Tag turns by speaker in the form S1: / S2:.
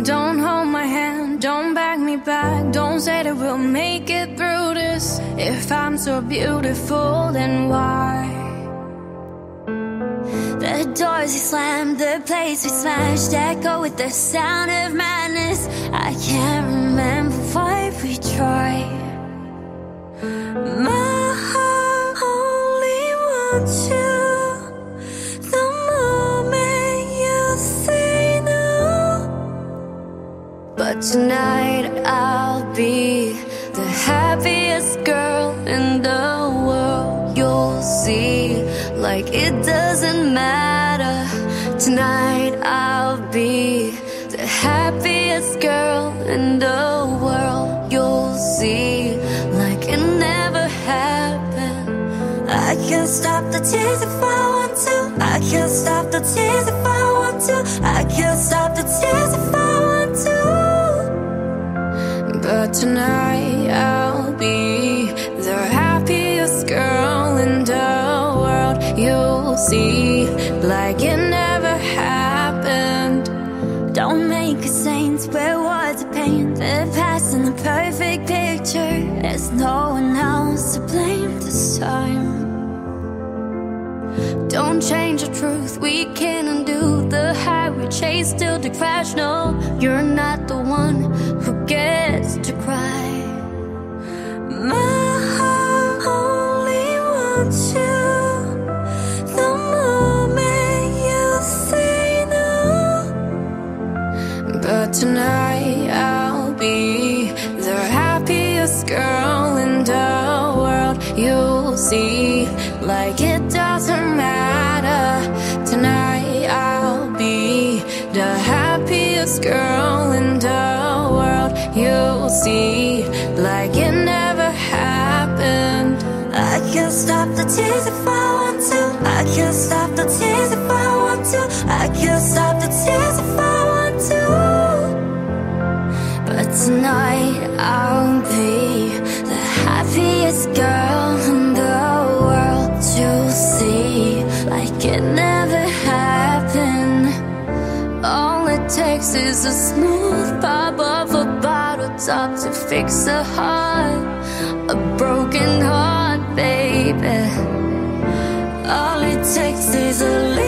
S1: Don't hold my hand, don't back me back. Don't say that we'll make it through this. If I'm so beautiful, then why? The doors we slammed, the place we smashed, echo with the sound of madness. I can't remember why we tried. My heart only wants you. But tonight I'll be the happiest girl in the world. You'll see, like it doesn't matter. Tonight I'll be the happiest girl in the world. You'll see, like it never happened. I can't stop the tears if I want to. I can't stop the tears if I want to. I can't stop the tears if I tonight I'll be the happiest girl in the world. You'll see, like it never happened. Don't make a saint wear words of pain. The past and the perfect picture. There's no one else to blame this time. Don't change the truth, we can't undo the high we chase till the crash. No, you're not the one who girl in the world. You'll see, like it doesn't matter. Tonight I'll be the happiest girl in the world. You'll see, like it never happened. I can't stop the tears if I want to. I can't stop the tears if I want to. I can't stop the tears happiest girl in the world. You'll see, like it never happened. All it takes is a smooth pop of a bottle top to fix a heart, a broken heart, baby. All it takes is a